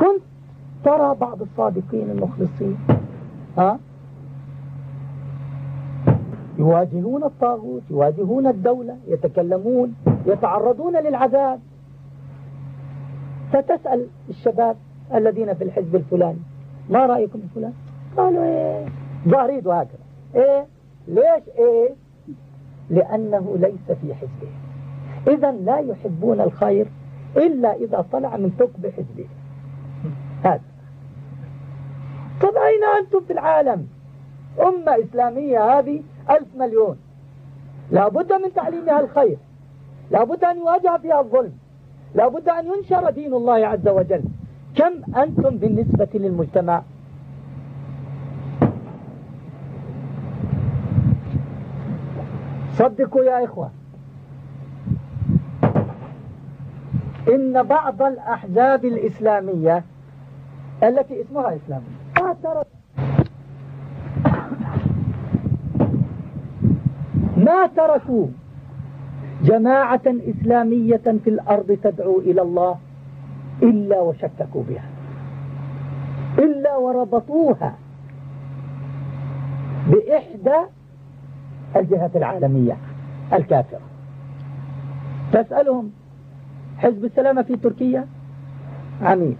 كنت ترى بعض الصادقين المخلصين ها؟ يواجهون الطاغوت يواجهون الدولة يتكلمون يتعرضون للعذاب. فتسأل الشباب الذين في الحزب الفلاني ما رأيكم فلان؟ قالوا إيه ظاهريد وهكذا. إيه ليش إيه؟ لأنه ليس في حزبه. إذا لا يحبون الخير إلا إذا طلع من ثقب حزبه. هذا. طب أين أنتم في العالم؟ أمة إسلامية هذه ألف مليون. لابد من تعليمها الخير. لابد أن يواجه فيها الظلم. لابد أن ينشر دين الله عز وجل. كم أنتم بالنسبة للمجتمع؟ صدقوا يا إخوة. إن بعض الأحزاب الإسلامية التي اسمها ترى ما تركوا جماعة إسلامية في الأرض تدعو إلى الله إلا وشككوا بها إلا وربطوها بإحدى الجهات العالمية الكافرة. تسألهم حزب السلامة في تركيا؟ عميل.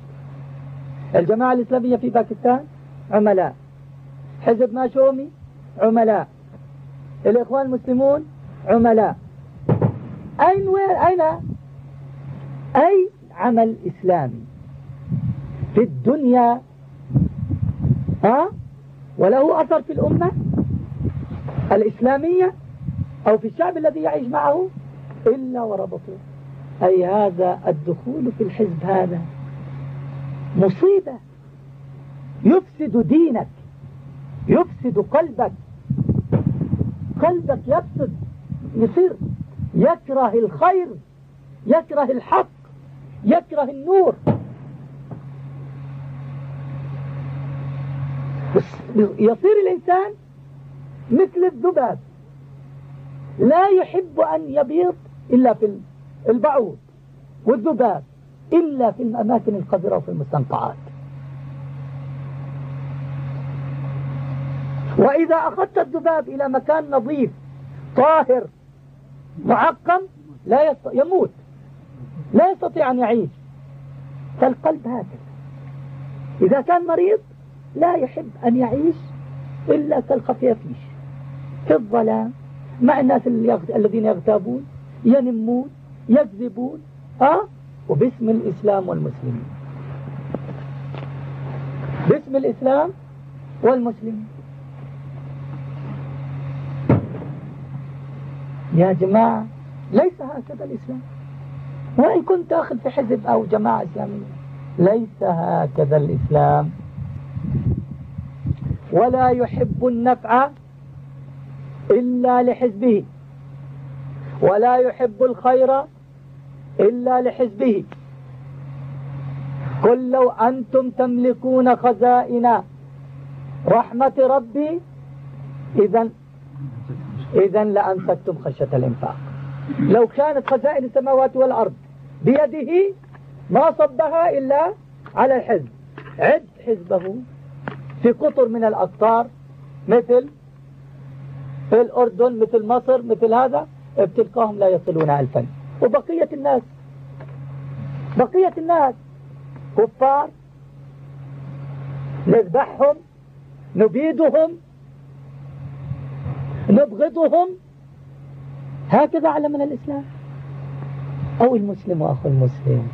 الجماعة الإسلامية في باكستان عملاء. حزب ماشومي عملاء. الإخوان المسلمون عملاء. أين وين أين أي عمل إسلامي؟ في الدنيا. ها؟ وله أثر في الأمة الإسلامية أو في الشعب الذي يعيش معه إلا وربطوه أي هذا الدخول في الحزب هذا؟ مصيبة. يفسد دينك يفسد قلبك. قلبك يفسد يصير. يكره الخير يكره الحق يكره النور. يصير الإنسان مثل الذباب. لا يحب أن يبيض إلا في البعوض والذباب. إلا في الأماكن القذرة وفي المستنقعات. وإذا أخذت الذباب إلى مكان نظيف طاهر معقم لا يست... يموت. لا يستطيع أن يعيش. فالقلب هكذا. إذا كان مريض لا يحب أن يعيش إلا كالخفيافيش في الظلام مع الناس الذين يغتابون ينمون يكذبون ها وباسم الإسلام والمسلمين. باسم الإسلام والمسلمين. يا جماعة ليس هكذا الإسلام. وإن كنت أخذ في حزب أو جماعة إسلامية ليس هكذا الإسلام. ولا يحب النفع إلا لحزبه. ولا يحب الخير إلا لحزبه. قل لو أنتم تملكون خزائن رحمة ربي إذا إذا لأمسكتم خشية الإنفاق. لو كانت خزائن السماوات والأرض بيده ما صبها إلا على الحزب. عد حزبه في قطر من الأقطار مثل في الأردن مثل مصر مثل هذا بتلقاهم لا يصلون ألفا. وبقية الناس. بقية الناس كفار نذبحهم نبيدهم نبغضهم. هكذا علمنا الإسلام. أو المسلم وأخو المسلم.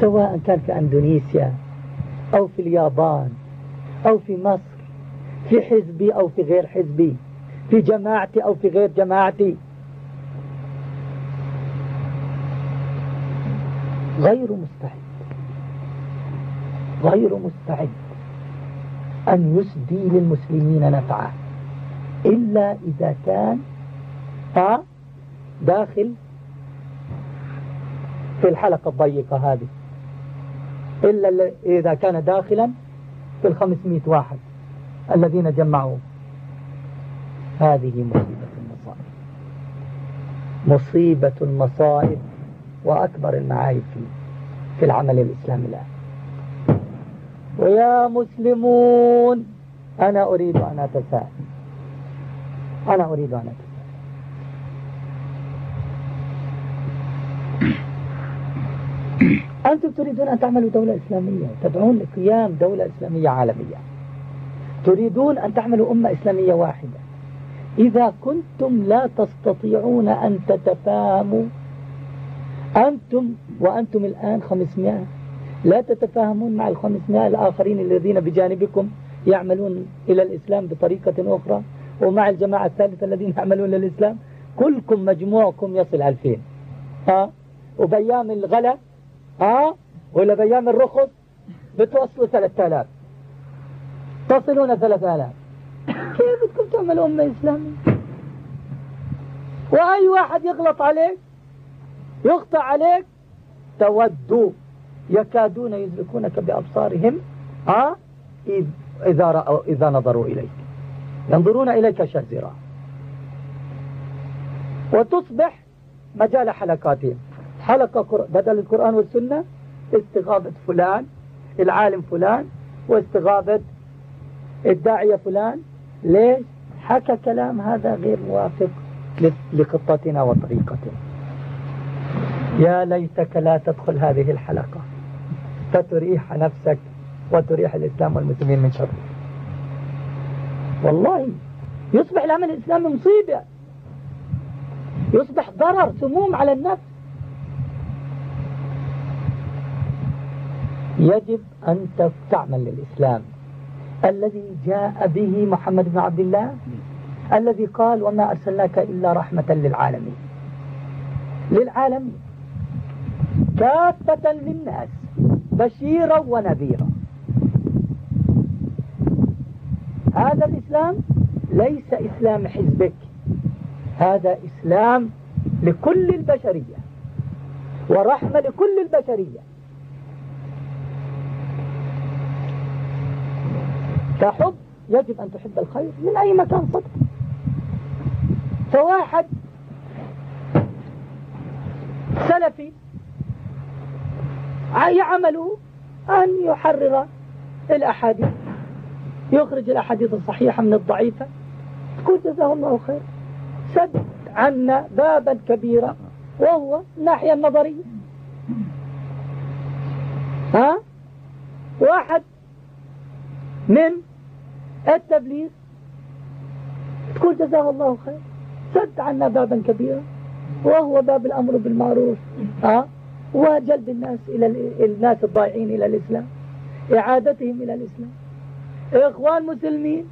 سواء كان في أندونيسيا أو في اليابان أو في مصر في حزبي أو في غير حزبي في جماعتي أو في غير جماعتي. غير مستعد غير مستعد أن يسدي للمسلمين نفعه إلا إذا كان داخل في الحلقة الضيقة هذه إلا إذا كان داخلا في الخمسمائة واحد الذين جمعوا. هذه مصيبة المصائب. مصيبة المصائب. وأكبر المعايب فيه في العمل الإسلامي الآن. ويا مسلمون أنا أريد أن أتساءل. أنا أريد أن أتساءل. أنتم تريدون أن تعملوا دولة إسلامية تدعون لقيام دولة إسلامية عالمية. تريدون أن تعملوا أمة إسلامية واحدة. إذا كنتم لا تستطيعون أن تتفاهموا أنتم وأنتم الآن 500 لا تتفاهمون مع الخمسمائة الآخرين الذين بجانبكم يعملون إلى الإسلام بطريقة أخرى ومع الجماعة الثالثة الذين يعملون للإسلام كلكم مجموعكم يصل ألفين. ها؟ وبيام الغلا؟ ها؟ ولا بيام الرخص؟ بتوصلوا ثلاثة آلاف. تصلون ثلاثة آلاف. كيف بدكم تعملوا أمة إسلامية وأي واحد يغلط عليك؟ يقطع عليك تودوا. يكادون يدركونك بأبصارهم ها؟ إذا, رأوا إذا نظروا إليك. ينظرون إليك شزرا وتصبح مجال حلقاتهم. حلقة بدل القرآن والسنة استغابة فلان العالم فلان واستغابة الداعية فلان. ليش؟ حكى كلام هذا غير موافق لخطتنا وطريقتنا. يا ليتك لا تدخل هذه الحلقة. فتريح نفسك وتريح الإسلام والمسلمين من شر. والله يصبح العمل الإسلامي مصيبة. يصبح ضرر سموم على النفس. يجب أن تعمل للإسلام. الذي جاء به محمد بن عبد الله الذي قال وما أرسلناك إلا رحمة للعالمين. للعالمين. كافة للناس بشيرا ونذيرا. هذا الإسلام ليس إسلام حزبك هذا إسلام لكل البشرية ورحمة لكل البشرية. فحب يجب أن تحب الخير من أي مكان صدق. فواحد سلفي يعمله أن يحرر الأحاديث يخرج الأحاديث الصحيحة من الضعيفة. تقول جزاه الله خير. سد عنا بابا كبيرا وهو الناحية النظرية. ها؟ واحد من التبليغ. تقول جزاه الله خير. سد عنا بابا كبيرا وهو باب الأمر بالمعروف. ها؟ وجلب الناس إلى الناس الضائعين إلى الإسلام إعادتهم إلى الإسلام. إخوان مسلمين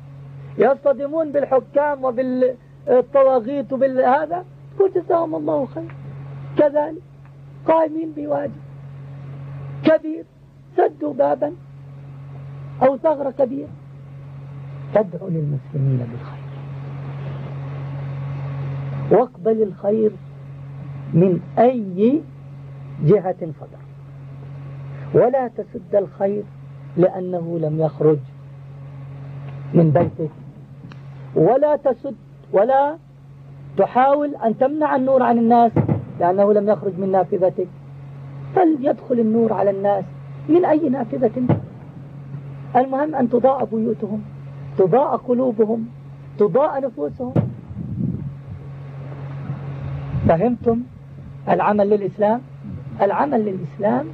يصطدمون بالحكام وبالطواغيت وبالهذا تقول جزاهم الله خير. كذلك قائمين بواجب كبير سدوا بابا أو ثغرة كبيرة. تدعو للمسلمين بالخير. واقبل الخير من أي جهة صدر ولا تسد الخير لأنه لم يخرج من بيتك. ولا تسد ولا تحاول أن تمنع النور عن الناس لأنه لم يخرج من نافذتك. فليدخل النور على الناس. من أي نافذة؟ المهم أن تضاء بيوتهم تضاء قلوبهم تضاء نفوسهم. فهمتم العمل للإسلام؟ العمل للإسلام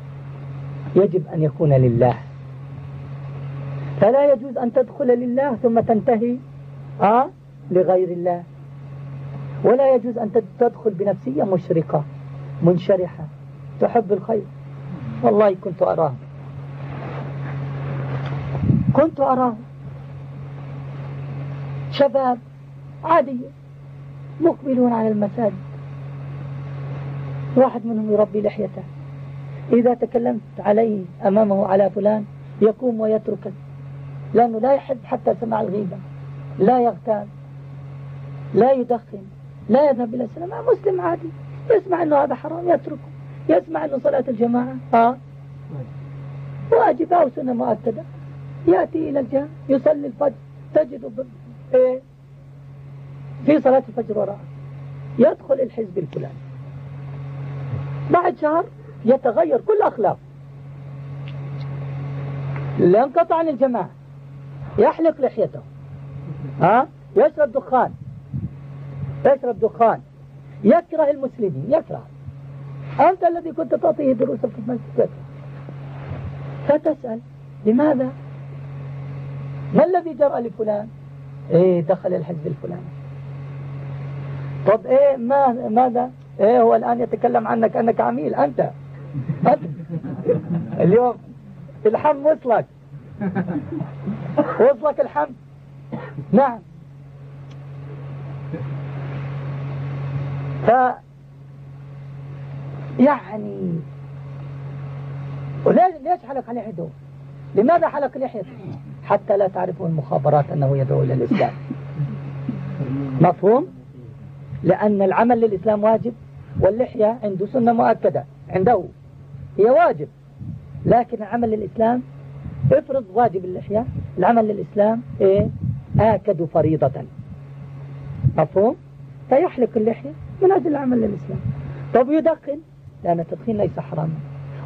يجب أن يكون لله. فلا يجوز أن تدخل لله ثم تنتهي آه لغير الله. ولا يجوز أن تدخل بنفسية مشرقة منشرحة. تحب الخير. والله كنت أراه. كنت أراه. شباب عادية مقبلون على المساجد. واحد منهم يربي لحيته. إذا تكلمت عليه أمامه على فلان يقوم ويتركك لأنه لا يحب حتى سمع الغيبة لا يغتاب لا يدخن لا يذهب إلى السينما مسلم عادي. يسمع أنه هذا حرام يتركه. يسمع أنه صلاة الجماعة. ها واجبة أو سنة مؤكدة. يأتي إلى الجامع يصلي الفجر. تجد إيه؟ في صلاة الفجر وراءه. يدخل الحزب الفلاني. بعد شهر يتغير كل أخلاق. لانقطع عن الجماعة. يحلق لحيته. ها؟ يشرب دخان. يشرب دخان. يكره المسلمين. يكره. أنت الذي كنت تعطيه دروسا في المسجد. فتسأل لماذا؟ ما الذي جرى لفلان؟ إيه دخل الحزب الفلاني. طب إيه ما ماذا؟ إيه هو الآن يتكلم عنك أنك عميل أنت. أنت. اليوم الحم وصلك. وصلك الحم. نعم. ف يعني وليش ليش حلق لحيته لماذا حلق لحيته حتى لا تعرفوا المخابرات أنه يدعو إلى الإسلام. مفهوم؟ لأن العمل للإسلام واجب. واللحية عنده سنة مؤكدة عنده. هي واجب. لكن العمل للإسلام افرض واجب اللحية العمل للإسلام إيه؟ آكد فريضة. مفهوم؟ فيحلق اللحية من أجل العمل للإسلام طب يدخن؟ لأن التدخين ليس حراما.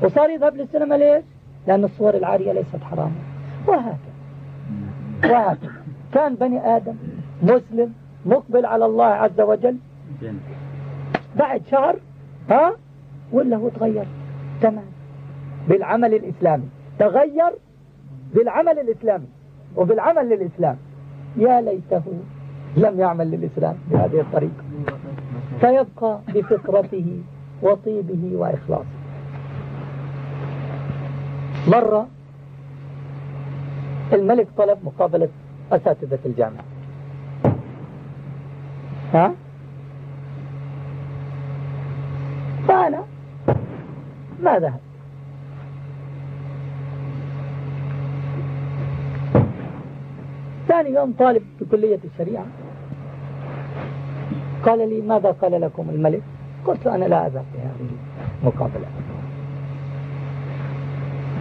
وصار يذهب للسينما ليش؟ لأن الصور العارية ليست حراما. وهكذا. وهكذا. كان بني آدم مسلم مقبل على الله عز وجل. بعد شهر ها؟ ولا هو تغير؟ تمام. بالعمل الإسلامي. تغير بالعمل الإسلامي. وبالعمل للإسلام. يا ليته لم يعمل للإسلام بهذه الطريقة. فيبقى بفطرته وطيبه وإخلاصه. مرة الملك طلب مقابلة أساتذة الجامعة. ها فأنا ما ذهب ثاني يوم طالب في كلية الشريعة. قال لي ماذا قال لكم الملك؟ قلت أنا لا أذهب في هذه المقابلة.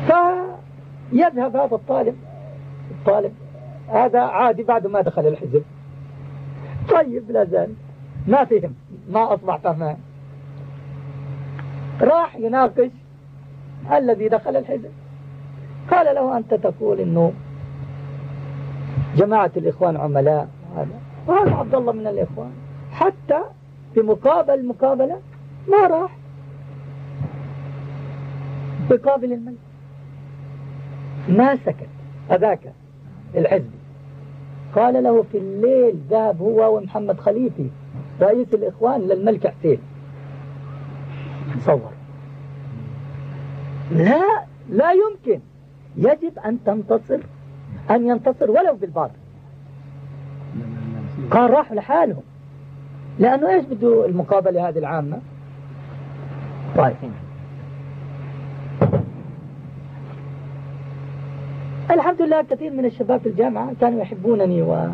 فيذهب هذا الطالب الطالب هذا عادي بعد ما دخل الحزب. طيب لا زال ما فهم ما أصبح فهمان. راح يناقش الذي دخل الحزب قال له أنت تقول إنه جماعة الإخوان عملاء هذا وهذا عبد الله من الإخوان. حتى في مقابل مقابلة ما راح. بقابل الملك. ما سكت. هذاك الحزبي قال له في الليل ذهب هو ومحمد خليفي رئيس الإخوان للملك حسين تصور لا لا يمكن. يجب أن تنتصر أن ينتصر ولو بالباطل. قال راحوا لحالهم. لأنه إيش بده المقابلة هذه العامة؟ طيب. الحمد لله كثير من الشباب في الجامعة كانوا يحبونني و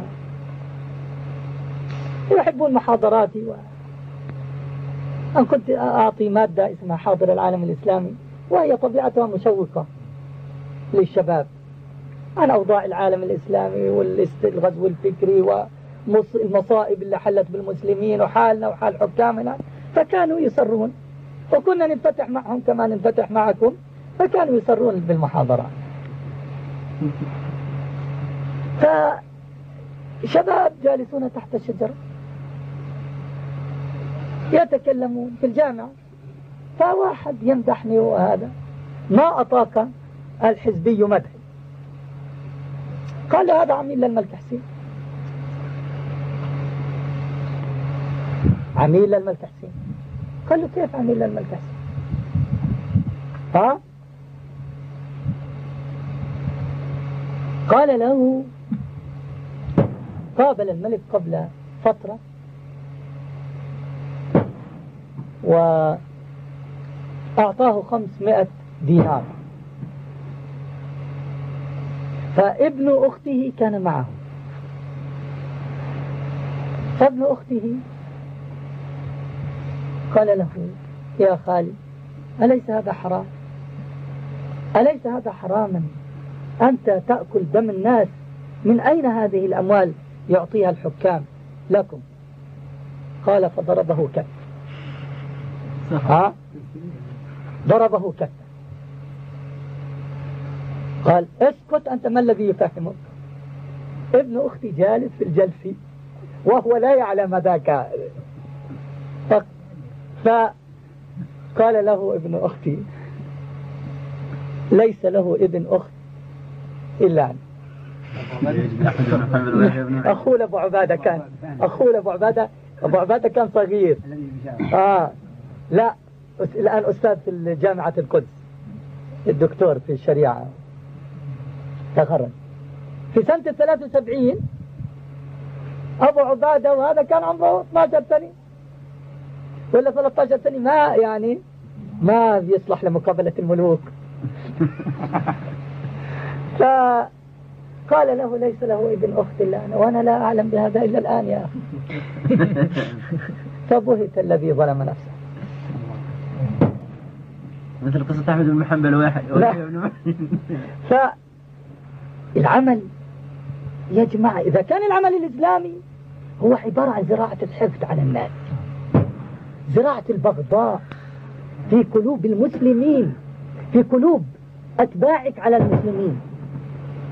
يحبون محاضراتي و أن كنت أعطي مادة اسمها حاضر العالم الإسلامي. وهي طبيعتها مشوقة للشباب. عن أوضاع العالم الإسلامي والغزو الفكري والمصائب اللي حلت بالمسلمين وحالنا وحال حكامنا فكانوا يصرون. وكنا ننفتح معهم كما ننفتح معكم فكانوا يصرون بالمحاضرات فشباب جالسون تحت الشجرة يتكلمون في الجامعة فواحد يمدحني وهذا ما أطاك الحزبي مدحي. قال له هذا عميل للملك حسين. عميل للملك حسين. قال له كيف عميل للملك حسين؟ ها؟ قال له قابل الملك قبل فترة. وأعطاه خمسمائة دينار. فابن أخته كان معه. فابن أخته قال له يا خالي أليس هذا حرام؟ أليس هذا حراما؟ أنت تأكل دم الناس. من أين هذه الأموال يعطيها الحكام لكم؟ قال فضربه كف. ها؟ ضربه كف قال اسكت أنت ما الذي يفهمك؟ ابن أختي جالس في الجلسي وهو لا يعلم ذاك. فقال له ابن أختي ليس له ابن أخت إلا أنا. أخوه أبو عبادة كان أخوه أبو عبادة أبو عبادة كان صغير. آه لا الآن أستاذ في جامعة القدس الدكتور في الشريعة. تخرج. في سنة 73 أبو عبادة وهذا كان عمره 12 سنة. ولا 13 سنة ما يعني ما بيصلح لمقابلة الملوك. فقال له ليس له ابن أخت إلا أنا وأنا لا أعلم بهذا إلا الآن يا أخي. فبهت الذي ظلم نفسه. مثل قصة أحمد بن محمد واحد. فالعمل يا جماعة إذا كان العمل الإسلامي هو عبارة عن زراعة الحقد على الناس. زراعة البغضاء في قلوب المسلمين في قلوب أتباعك على المسلمين.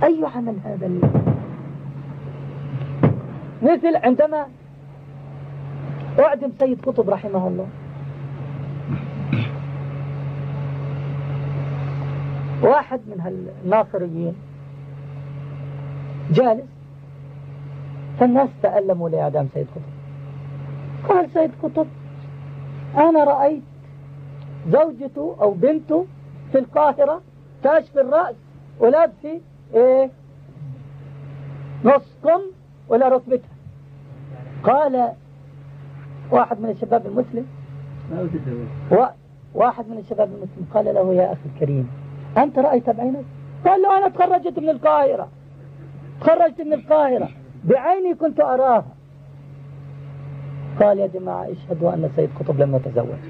أي عمل هذا مثل عندما أعدم سيد قطب رحمه الله. واحد من الناصريين جالس فالناس تألموا لإعدام سيد قطب. قال سيد قطب أنا رأيت زوجته أو بنته في القاهرة كاشف الرأس ولابسة إيه؟ نص كم ولا ركبتها قال واحد من الشباب المسلم واحد من الشباب المسلم قال له يا أخي الكريم أنت رأيت بعينك؟ قال له أنا تخرجت من القاهرة. تخرجت من القاهرة. بعيني كنت أراها. قال يا جماعة اشهدوا أن سيد قطب لم يتزوج.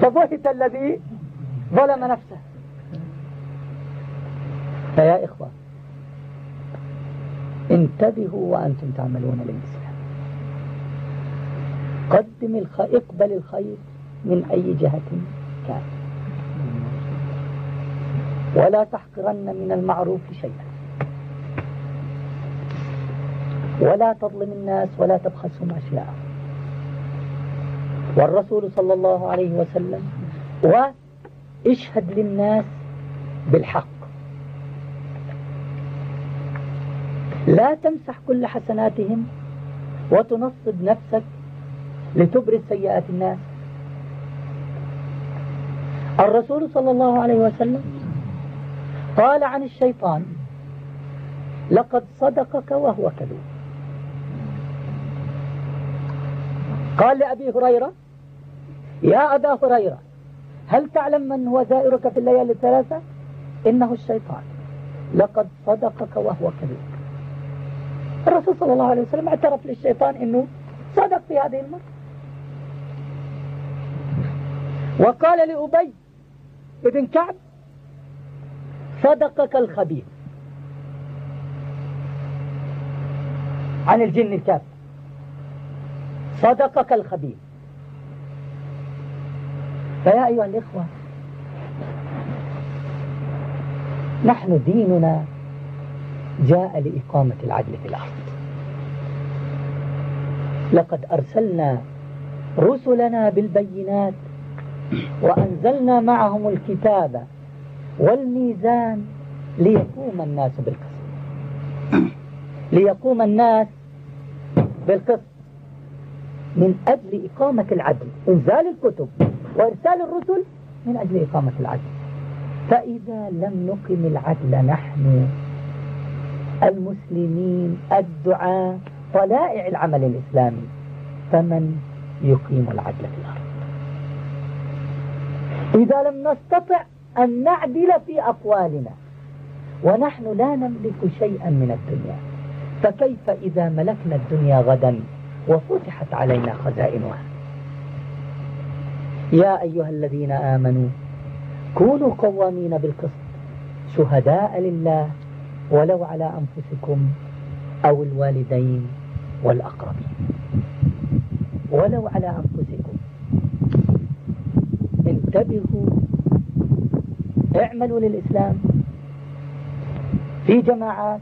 فضحك الذي ظلم نفسه. فيا إخوة انتبهوا وأنتم تعملون للإسلام قدم الخ... اقبل الخير من أي جهة كان. ولا تحقرن من المعروف شيئا. ولا تظلم الناس ولا تبخسهم أشياء والرسول صلى الله عليه وسلم واشهد للناس بالحق. لا تمسح كل حسناتهم وتنصب نفسك لتبرز سيئات الناس. الرسول صلى الله عليه وسلم قال عن الشيطان لقد صدقك وهو كذوب. قال لأبي هريرة يا أبا هريرة هل تعلم من هو زائرك في الليالي الثلاثة؟ إنه الشيطان. لقد صدقك وهو كذوب. الرسول صلى الله عليه وسلم اعترف للشيطان إنه صدق في هذه المرة. وقال لأبي ابن كعب صدقك الخبيث عن الجن الكافر صدقك الخبيث فيا أيها الإخوة نحن ديننا جاء لإقامة العدل في الأرض. لقد أرسلنا رسلنا بالبينات وأنزلنا معهم الكتاب والميزان ليقوم الناس بالقسط. ليقوم الناس بالقسط. من أجل إقامة العدل. إنزال الكتب وإرسال الرسل من أجل إقامة العدل. فإذا لم نقم العدل نحن المسلمين الدعاء طلائع العمل الإسلامي. فمن يقيم العدل في الأرض؟ إذا لم نستطع أن نعدل في أقوالنا ونحن لا نملك شيئا من الدنيا فكيف إذا ملكنا الدنيا غدا وفتحت علينا خزائنها؟ يا أيها الذين آمنوا كونوا قوامين بالقسط شهداء لله ولو على أنفسكم أو الوالدين والأقربين. ولو على أنفسكم. اعملوا للإسلام. في جماعات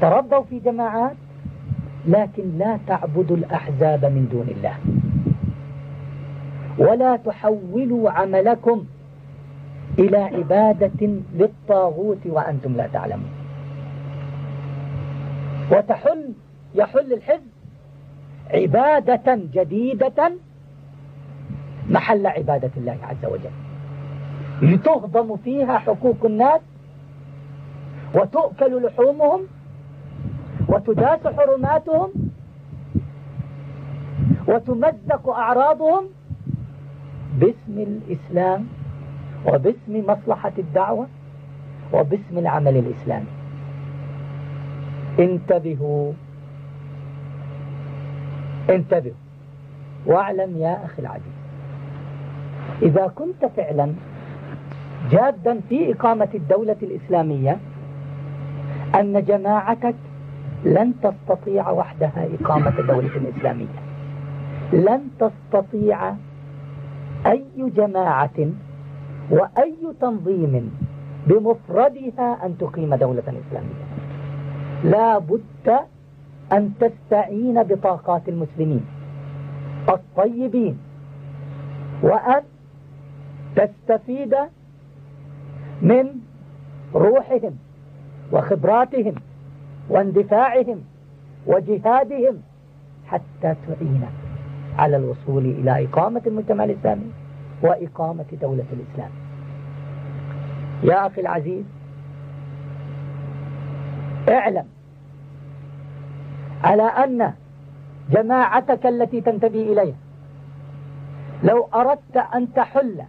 تربوا في جماعات لكن لا تعبدوا الأحزاب من دون الله. ولا تحولوا عملكم إلى عبادة للطاغوت وأنتم لا تعلمون. وتحل يحل الحزب عبادة جديدة محل عبادة الله عز وجل. لتهضم فيها حقوق الناس وتؤكل لحومهم وتداس حرماتهم وتمزق أعراضهم باسم الإسلام وباسم مصلحة الدعوة وباسم العمل الإسلامي. انتبهوا. انتبهوا. واعلم يا أخي العزيز. إذا كنت فعلا جادا في إقامة الدولة الإسلامية أن جماعتك لن تستطيع وحدها إقامة دولة إسلامية. لن تستطيع أي جماعة وأي تنظيم بمفردها أن تقيم دولة إسلامية. لا بد أن تستعين بطاقات المسلمين الطيبين وأن تستفيد من روحهم وخبراتهم واندفاعهم وجهادهم حتى تعين على الوصول إلى إقامة المجتمع الإسلامي وإقامة دولة الإسلام. يا أخي العزيز اعلم على أن جماعتك التي تنتمي إليها لو أردت أن تحل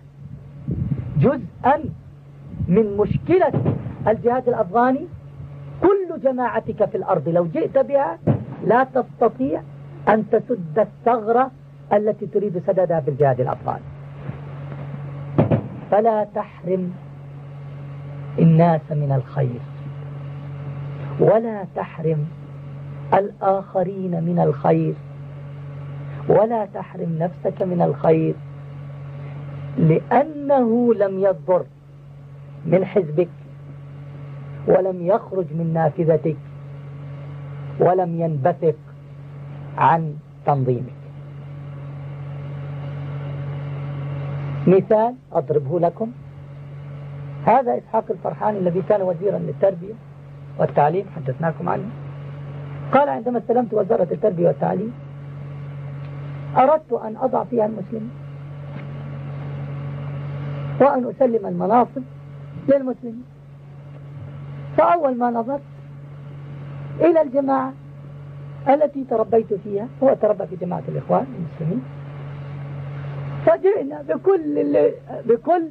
جزءا من مشكلة الجهاد الأفغاني. كل جماعتك في الأرض لو جئت بها لا تستطيع أن تسد الثغرة التي تريد سددها في الجهاد الأفغاني. فلا تحرم الناس من الخير ولا تحرم الآخرين من الخير ولا تحرم نفسك من الخير. لأنه لم يضر من حزبك ولم يخرج من نافذتك ولم ينبثق عن تنظيمك. مثال أضربه لكم. هذا إسحاق الفرحان الذي كان وزيرا للتربية والتعليم حدثناكم عنه. قال عندما استلمت وزارة التربية والتعليم أردت أن أضع فيها المسلمين. وأن أسلم المناصب للمسلمين. فأول ما نظرت إلى الجماعة التي تربيت فيها هو تربى في جماعة الإخوان المسلمين. فجئنا بكل بكل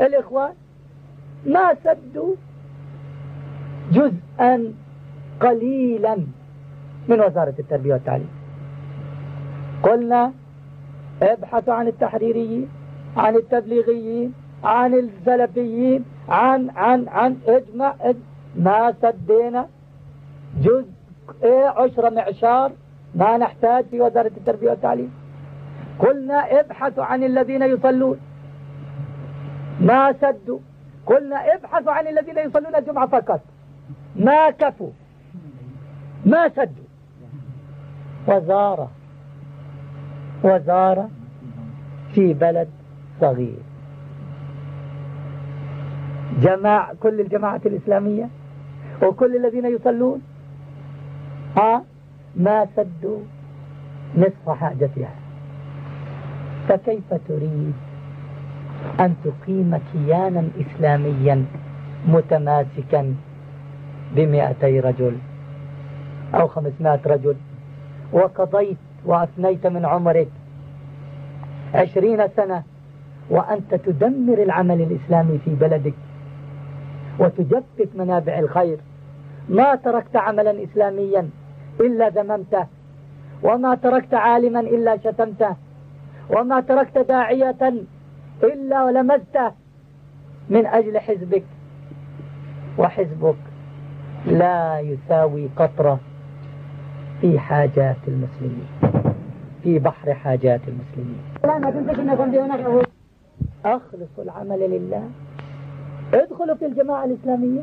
الإخوان ما سدوا جزءا قليلا من وزارة التربية والتعليم. قلنا ابحثوا عن التحريريين عن التبليغيين عن السلفيين عن عن عن اجمع, اجمع ما سدينا. جزء إيه عشرة معشار ما نحتاج في وزارة التربية والتعليم. قلنا ابحثوا عن الذين يصلون. ما سدوا. قلنا ابحثوا عن الذين يصلون الجمعة فقط. ما كفوا. ما سدوا. وزارة. وزارة في بلد صغير جماع كل الجماعة الإسلامية وكل الذين يصلون ها ما سدوا نصف حاجتها. فكيف تريد أن تقيم كيانا إسلاميا متماسكا بمئتي رجل أو خمسمائة رجل وقضيت وأثنيت من عمرك عشرين سنة وأنت تدمر العمل الإسلامي في بلدك وتجفف منابع الخير. ما تركت عملا إسلاميا إلا ذممته وما تركت عالما إلا شتمته وما تركت داعية إلا ولمزته من أجل حزبك. وحزبك لا يساوي قطرة في حاجات المسلمين في بحر حاجات المسلمين. أخلص العمل لله. ادخلوا في الجماعة الإسلامية.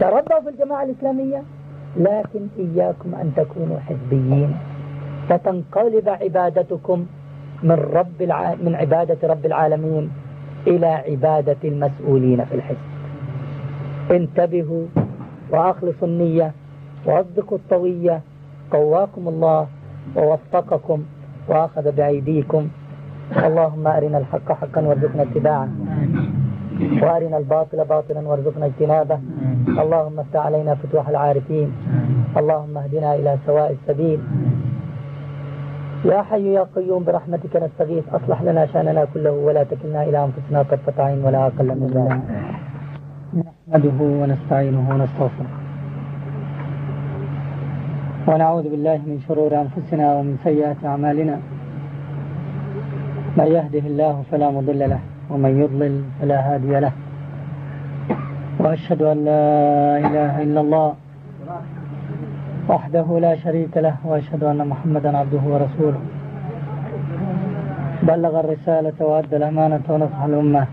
تربوا في الجماعة الإسلامية. لكن إياكم أن تكونوا حزبيين. فتنقلب عبادتكم من رب الع... من عبادة رب العالمين إلى عبادة المسؤولين في الحزب. انتبهوا وأخلصوا النية وأصدقوا الطوية. قواكم الله ووفقكم وأخذ بأيديكم. اللهم أرنا الحق حقا وارزقنا اتباعه. وأرنا الباطل باطلا وارزقنا اجتنابه. اللهم افتح علينا فتوح العارفين. اللهم اهدنا إلى سواء السبيل. يا حي يا قيوم برحمتك نستغيث. أصلح لنا شأننا كله ولا تكلنا إلى أنفسنا طرفة عين ولا أقل من ذلك. نحمده ونستعينه ونستغفره. ونعوذ بالله من شرور أنفسنا ومن سيئات أعمالنا. من يهده الله فلا مضل له ومن يضلل فلا هادي له. وأشهد أن لا إله إلا الله وحده لا شريك له وأشهد أن محمدا عبده ورسوله. بلغ الرسالة وأدى الأمانة ونصح الأمة.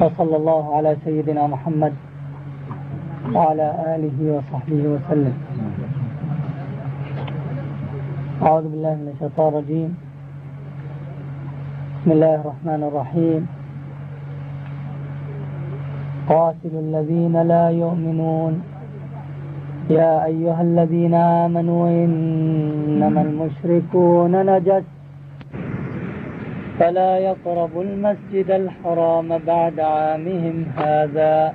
وصلى الله على سيدنا محمد وعلى آله وصحبه وسلم. أعوذ بالله من الشيطان الرجيم. بسم الله الرحمن الرحيم. قاتل الذين لا يؤمنون. يا أيها الذين آمنوا إنما المشركون نجس. فلا يقربوا المسجد الحرام بعد عامهم هذا.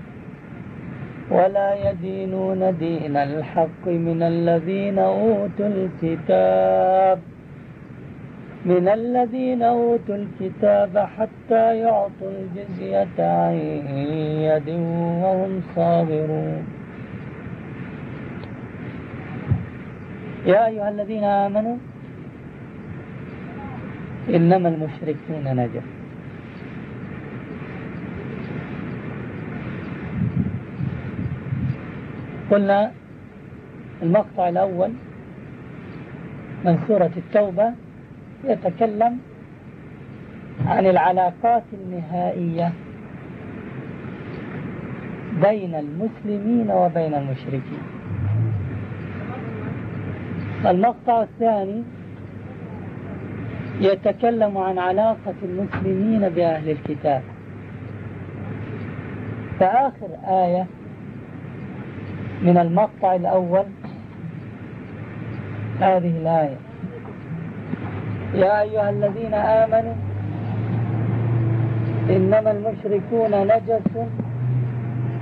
ولا يدينون دين الحق من الذين أوتوا الكتاب من الذين أوتوا الكتاب حتى يعطوا الجزية عن يد وهم صاغرون. يا أيها الذين آمنوا إنما المشركون نجس قلنا المقطع الأول من سورة التوبة يتكلم عن العلاقات النهائية بين المسلمين وبين المشركين. المقطع الثاني يتكلم عن علاقة المسلمين بأهل الكتاب. فآخر آية من المقطع الأول هذه الآية. يا أيها الذين آمنوا إنما المشركون نجس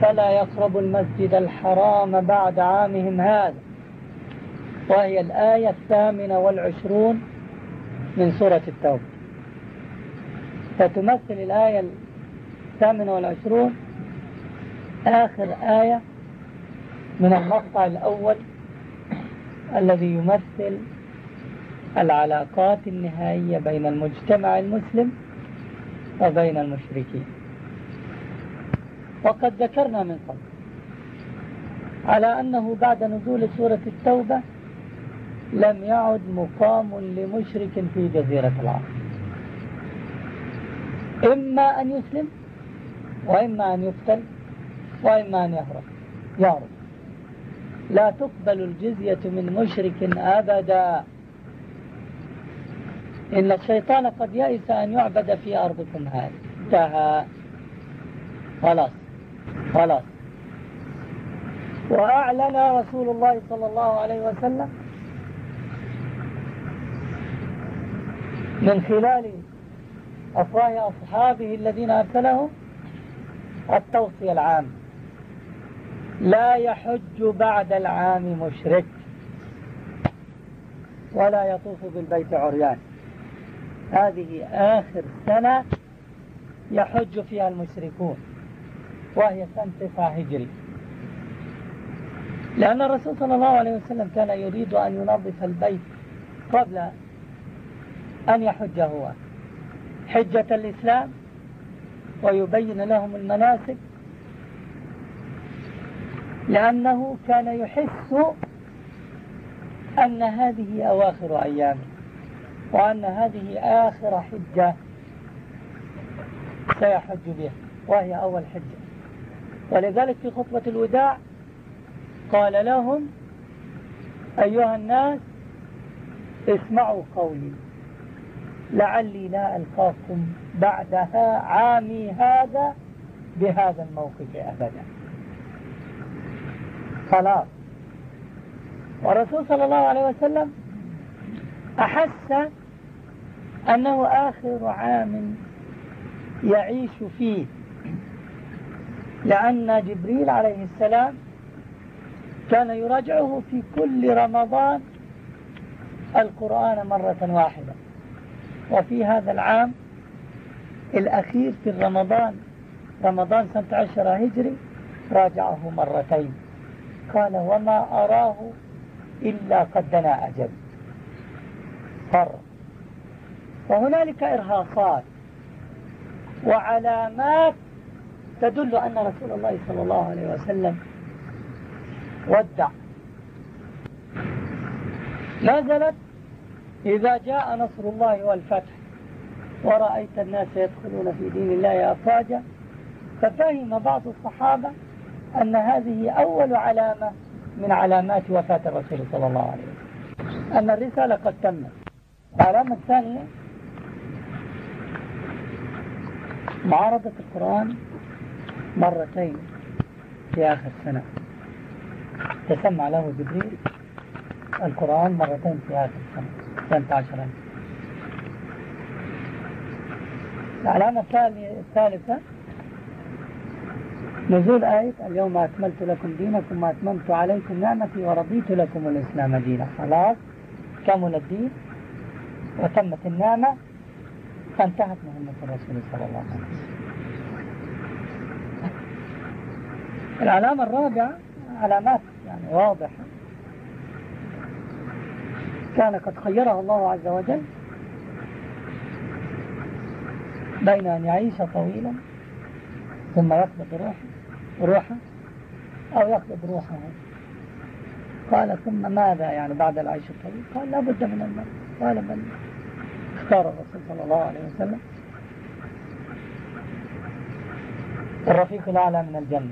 فلا يقربوا المسجد الحرام بعد عامهم هذا. وهي الآية الثامنة والعشرون من سورة التوبة. فتمثل الآية الثامنة والعشرون آخر آية من المقطع الأول الذي يمثل العلاقات النهائية بين المجتمع المسلم وبين المشركين. وقد ذكرنا من قبل على أنه بعد نزول سورة التوبة لم يعد مقام لمشرك في جزيرة العرب. إما أن يسلم وإما أن يقتل وإما أن يهرب يهرب. لا تقبل الجزية من مشرك أبدا. إن الشيطان قد يئس أن يعبد في أرضكم. هذه انتهى. خلاص. خلاص. وأعلن رسول الله صلى الله عليه وسلم من خلال أفواه أصحابه الذين أرسلهم التوصية العامة. لا يحج بعد العام مشرك ولا يطوف بالبيت عريان. هذه آخر سنة يحج فيها المشركون وهي سنة تسعة هجري. لأن الرسول صلى الله عليه وسلم كان يريد أن ينظف البيت قبل أن يحج هو. حجة الإسلام ويبين لهم المناسك لأنه كان يحس أن هذه أواخر أيامه وأن هذه آخر حجة سيحج بها وهي أول حجة. ولذلك في خطبة الوداع قال لهم أيها الناس اسمعوا قولي لعلي لا ألقاكم بعدها عامي هذا بهذا الموقف أبدا. خلاص والرسول صلى الله عليه وسلم أحس أنه آخر عام يعيش فيه لأن جبريل عليه السلام كان يراجعه في كل رمضان القرآن مرة واحدة. وفي هذا العام الأخير في رمضان رمضان سنة عشرة هجري راجعه مرتين. قال وما أراه إلا قد دنا أجل فر. وهنالك إرهاصات وعلامات تدل أن رسول الله صلى الله عليه وسلم ودع. نزلت إذا جاء نصر الله والفتح ورأيت الناس يدخلون في دين الله أفواجا ففهم بعض الصحابة أن هذه أول علامة من علامات وفاة الرسول صلى الله عليه وسلم. أن الرسالة قد تمت. العلامة الثانية معارضة القرآن مرتين في آخر سنة. تسمع له جبريل القرآن مرتين في آخر سنة سنة. عشرة العلامة الثالثة نزول آية اليوم أكملت لكم دينكم وأتممت عليكم نعمتي ورضيت لكم الإسلام دينا. خلاص؟ كمل الدين. وتمت النعمة. فانتهت مهمة الرسول صلى الله عليه وسلم. العلامة الرابعة علامات يعني واضحة. كان قد خيرها الله عز وجل بين أن يعيش طويلا ثم يقبض روحه روحه أو يقبض روحه قال ثم ماذا؟ يعني بعد العيش الطويل. قال لا بد من الموت قال بل اختار الرسول صلى الله عليه وسلم. الرفيق الأعلى من الجنة.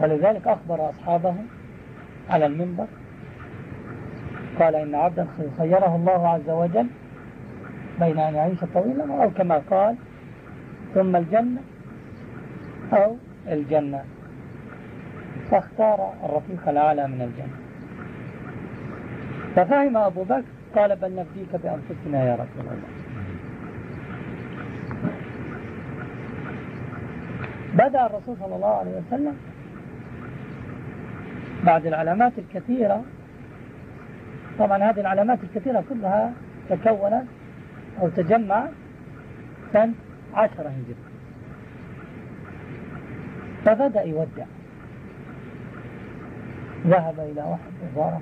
ولذلك أخبر أصحابه على المنبر. قال إن عبدا خيره الله عز وجل بين أن يعيش طويلا أو كما قال ثم الجنة أو الجنة. فاختار الرفيق الأعلى من الجنة ففهم أبو بكر قال بل نفديك بأنفسنا يا رسول الله. بدأ الرسول صلى الله عليه وسلم بعد العلامات الكثيرة. طبعا هذه العلامات الكثيرة كلها تكونت أو تجمع سنة عشرة هجرة فبدأ يودع. ذهب إلى واحد وزاره.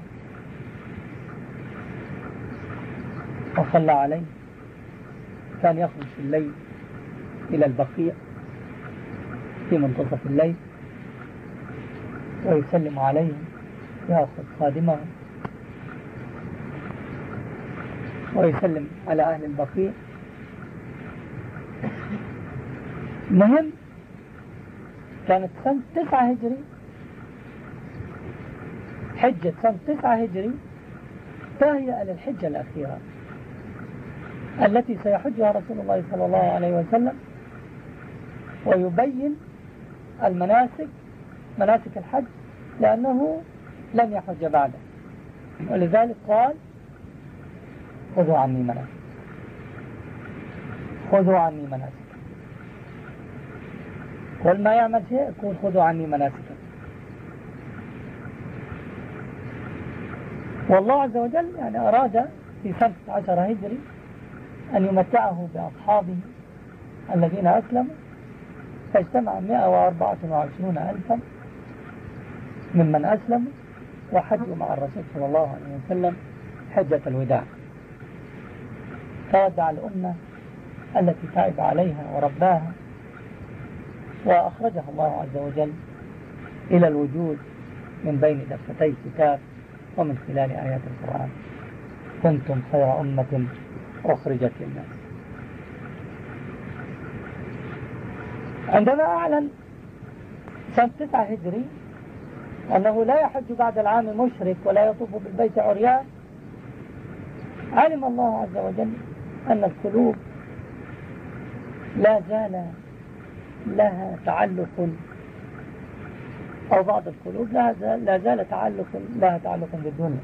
وصلى عليه. كان يخرج في الليل إلى البقيع في منتصف الليل ويسلم عليهم يأخذ خادمه ويسلم على أهل البقيع. مهم كانت سنة تسعة هجري. حجة سنة تسعة هجري تهيأ للحجة الأخيرة التي سيحجها رسول الله صلى الله عليه وسلم ويبين المناسك مناسك الحج لأنه لم يحج بعده. ولذلك قال خذوا عني مناسك خذوا عني مناسك. كل ما يعمل شيء يقول خذوا عني مناسك. والله عز وجل يعني أراد في سنة عشر هجري أن يمتعه بأصحابه الذين أسلموا فاجتمع 124 ألفا ممن أسلموا وحجوا مع الرسول صلى الله عليه وسلم حجة الوداع. فودع الأمة التي تعب عليها ورباها وأخرجها الله عز وجل إلى الوجود من بين دفتي الكتاب ومن خلال آيات القرآن كنتم خير أمة أخرجت للناس. عندما أعلن سنة تسعة هجري أنه لا يحج بعد العام مشرك ولا يطوف بالبيت عريان. علم الله عز وجل أن القلوب لا زال لها تعلق أو بعض القلوب لا زال, تعلق لها تعلق بالدنيا.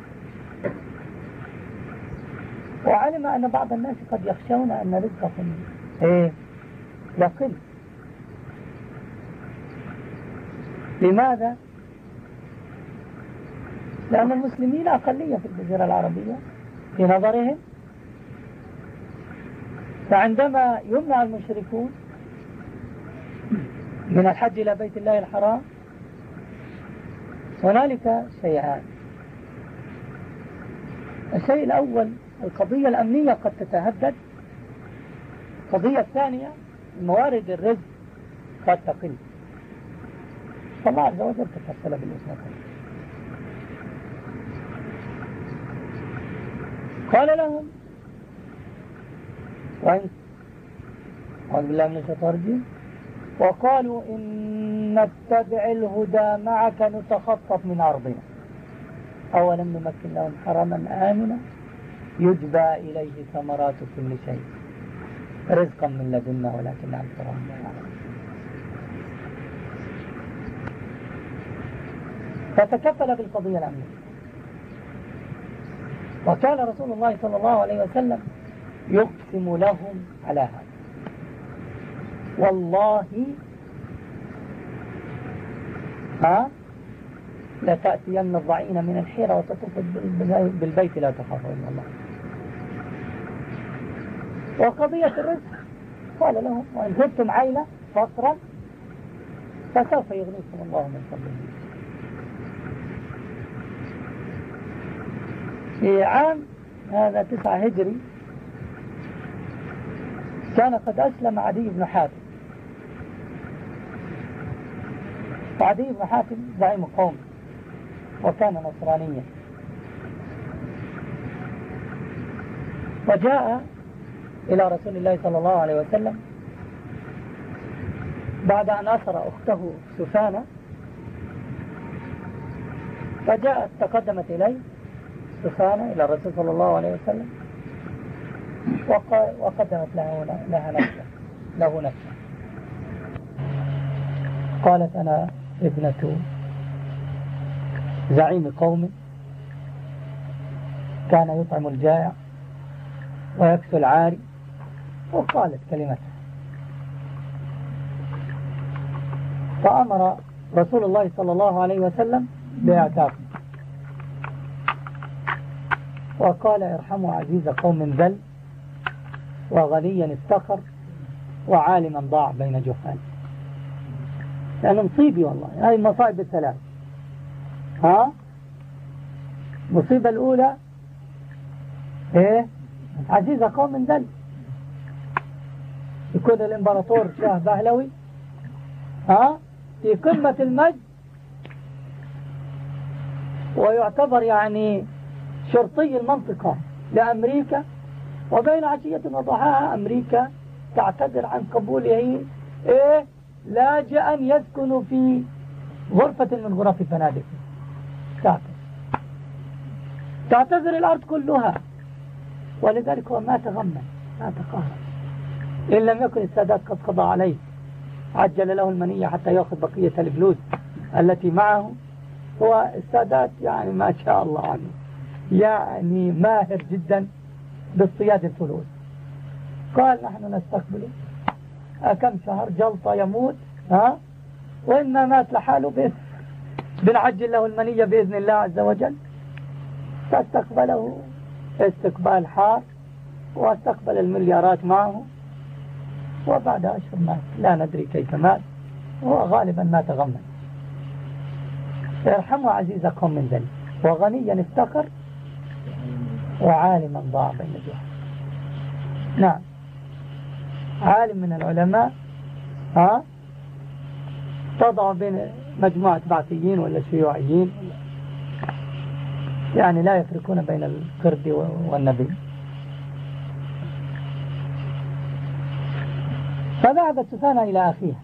وعلم أن بعض الناس قد يخشون أن رزقهم إيه؟ يقل لماذا؟ لأن المسلمين أقلية في الجزيرة العربية في نظرهم. فعندما يمنع المشركون من الحج إلى بيت الله الحرام هنالك شيئان. الشيء الأول القضية الأمنية قد تتهدد. القضية الثانية موارد الرزق قد تقل. فالله عز وجل تكفل بالإسلام. قال لهم وإن أعوذ بالله من الشيطان الرجيم وقالوا إن نتبع الهدى معك نتخطف من أرضنا. أولم نمكن لهم حرما آمنا؟ يجبى إليه ثمرات كل شيء. رزقا من لدنا ولكن أكثرهم لا يعلمون. فتكفل بالقضية الأمنية. وكان رسول الله صلى الله عليه وسلم يقسم لهم على هذا. والله ها؟ لتأتين الضعين من الحيرة وتطوف بالبيت لا تخاف إلا الله وقضية الرزق. قال لهم وإن زدتم عيلة فقرا فسوف يغنيكم الله من فضله. في عام هذا تسعة هجري كان قد أسلم عدي بن حاتم. وعدي بن حاتم زعيم قوم وكان نصرانيا. وجاء إلى رسول الله صلى الله عليه وسلم بعد أن أسر أخته سفانة فجاءت تقدمت إليه سفانة إلى الرسول صلى الله عليه وسلم وقدمت له لها نفسه له نفسه. قالت أنا ابنة زعيم قوم كان يطعم الجائع ويكسو العاري وقالت كلمته. فأمر رسول الله صلى الله عليه وسلم بإعتاقه. وقال ارحموا عزيز قوم ذل وغنيا افتخر وعالما ضاع بين جهال لأنه مصيبي والله. هذه المصائب الثلاث. ها؟ المصيبة الأولى إيه؟ عزيز قوم ذل يكون الإمبراطور شاه بهلوي ها؟ في قمة المجد. ويعتبر يعني شرطي المنطقة لأمريكا. وبين عشية وضحاها أمريكا تعتذر عن قبوله إيه؟ لاجئا يسكن في غرفة من غرف فنادق تعتذر تعتذر الأرض كلها. ولذلك هو ما تغمى ما تقهر. إن لم يكن السادات قد قضى عليه. عجل له المنية حتى يأخذ بقية الفلوس التي معه. هو السادات يعني ما شاء الله عنه يعني ماهر جدا باصطياد الفلوس. قال نحن نستقبله. كم شهر جلطة يموت ها؟ وإما مات لحاله بإذن بنعجل له المنية بإذن الله عز وجل. فاستقبله استقبال حار واستقبل المليارات معه. وبعد أشهر مات لا ندري كيف مات. هو غالبا ما تغمد ارحموا عزيزكم من ذلك. وغنيا افتقر وعالما ضاع بين نعم. عالم من العلماء ها؟ تضع بين مجموعة بعثيين ولا شيوعيين يعني لا يفرقون بين القرد والنبي. فذهبت سفانة إلى أخيها.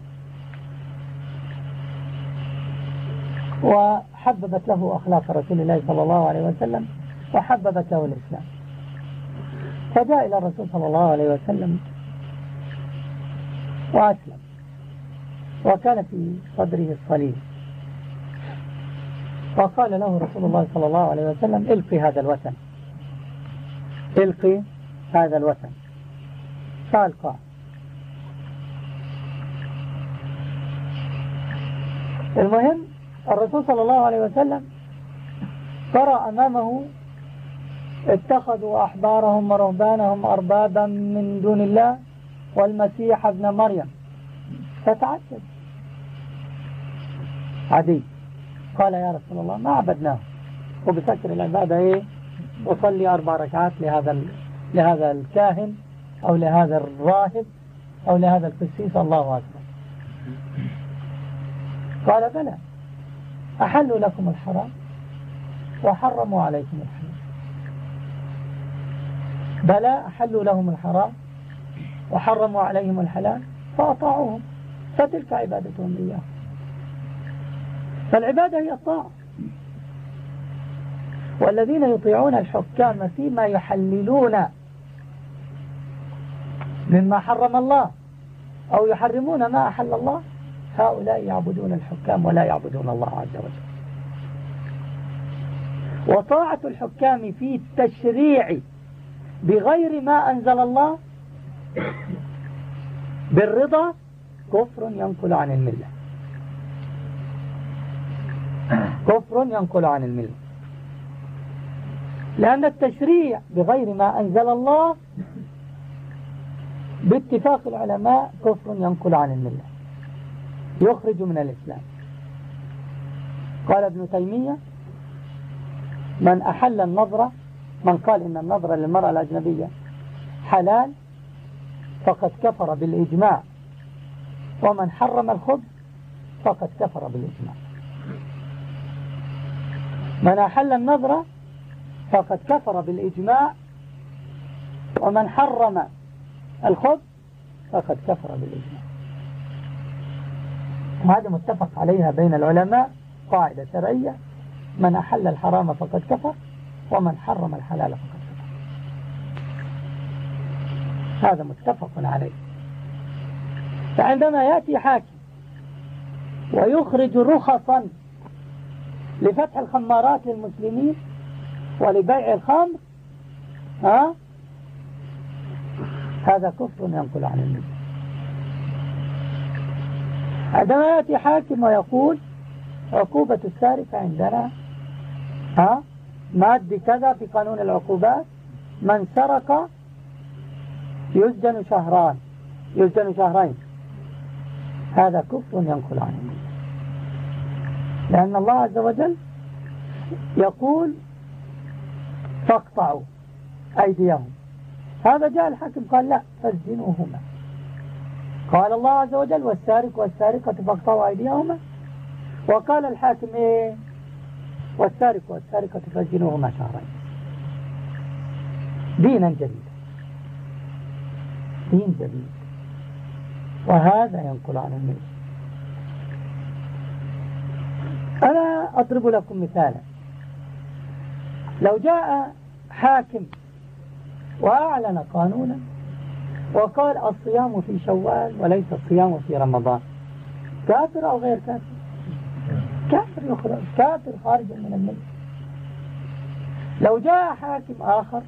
وحببت له أخلاق رسول الله صلى الله عليه وسلم وحببت له الإسلام. فجاء إلى الرسول صلى الله عليه وسلم وأسلم وكان في صدره الصليب. فقال له رسول الله صلى الله عليه وسلم القي هذا الوثن. القي هذا الوثن. فألقاه المهم الرسول صلى الله عليه وسلم ترى أمامه اتخذوا أحبارهم ورهبانهم أربابا من دون الله والمسيح ابن مريم. فتعجب عدي. قال يا رسول الله ما عبدناه. وبفكر العبادة إيه؟ أصلي أربع ركعات لهذا لهذا الكاهن أو لهذا الراهب أو لهذا القسيس. الله أكبر. قال بلى. أحلوا لكم الحرام وحرموا عليكم الحلال. بلى أحلوا لهم الحرام وحرموا عليهم الحلال فأطاعوهم. فتلك عبادتهم إياه فالعبادة هي الطاعة. والذين يطيعون الحكام فيما يحللون مما حرم الله أو يحرمون ما أحل الله هؤلاء يعبدون الحكام ولا يعبدون الله عز وجل. وطاعة الحكام في التشريع بغير ما أنزل الله بالرضا كفر ينقل عن الملة. كفر ينقل عن الملة. لأن التشريع بغير ما أنزل الله باتفاق العلماء كفر ينقل عن الملة. يخرج من الإسلام. قال ابن تيمية من أحل النظرة من قال إن النظرة للمرأة الأجنبية حلال فقد كفر بالإجماع. ومن حرم الخبز فقد كفر بالإجماع. من أحل النظرة فقد كفر بالإجماع. ومن حرم الخبز فقد كفر بالإجماع. وهذا متفق عليها بين العلماء. قاعدة شرعية. من أحل الحرام فقد كفر ومن حرم الحلال فقد كفر هذا متفق عليه. فعندما يأتي حاكم ويخرج رخصا لفتح الخمارات للمسلمين ولبيع الخمر ها؟ هذا كفر ينقل عن المسلم عندما يأتي حاكم ويقول عقوبة السارق عندنا ها؟ مادة كذا في قانون العقوبات من سرق يسجن شهران يسجن شهرين. هذا كفر ينقل عن لأن الله عز وجل يقول فاقطعوا أيديهم. هذا جاء الحاكم قال لا فازنوهما قال الله عز وجل والسارق والسارقة فاقطعوا أيديهما. وقال الحاكم إيه؟ والسارق والسارقة فازنوهما شهرين. دينا جديدا. دين جديد. وهذا ينقل عن الملك أنا أضرب لكم مثالا. لو جاء حاكم وأعلن قانونا وقال الصيام في شوال وليس الصيام في رمضان كافر أو غير كافر؟ كافر يخرج كافر خارج من الملك. لو جاء حاكم آخر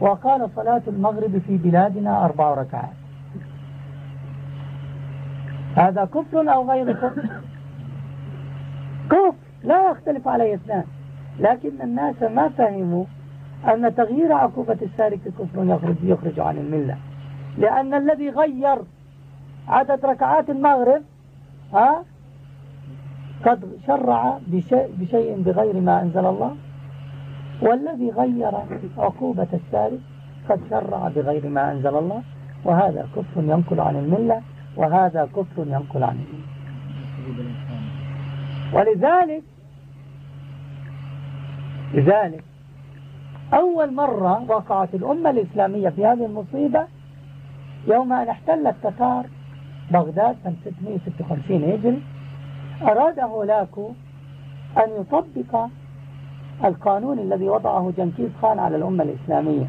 وقال صلاة المغرب في بلادنا أربع ركعات. هذا كفر أو غير كفر؟ كفر لا يختلف عليه اثنان. لكن الناس ما فهموا أن تغيير عقوبة السارق كفر يخرج, يخرج عن الملة. لأن الذي غير عدد ركعات المغرب ها؟ قد شرع بشيء, بشيء بغير ما أنزل الله. والذي غير عقوبة السارق قد شرع بغير ما أنزل الله وهذا كفر ينقل عن الملة وهذا كفر ينقل عن الملة ولذلك لذلك أول مرة وقعت الأمة الإسلامية في هذه المصيبة يوم أن احتل التتار بغداد سنة 656 هجري أراد هولاكو أن يطبق القانون الذي وضعه جنكيز خان على الأمة الإسلامية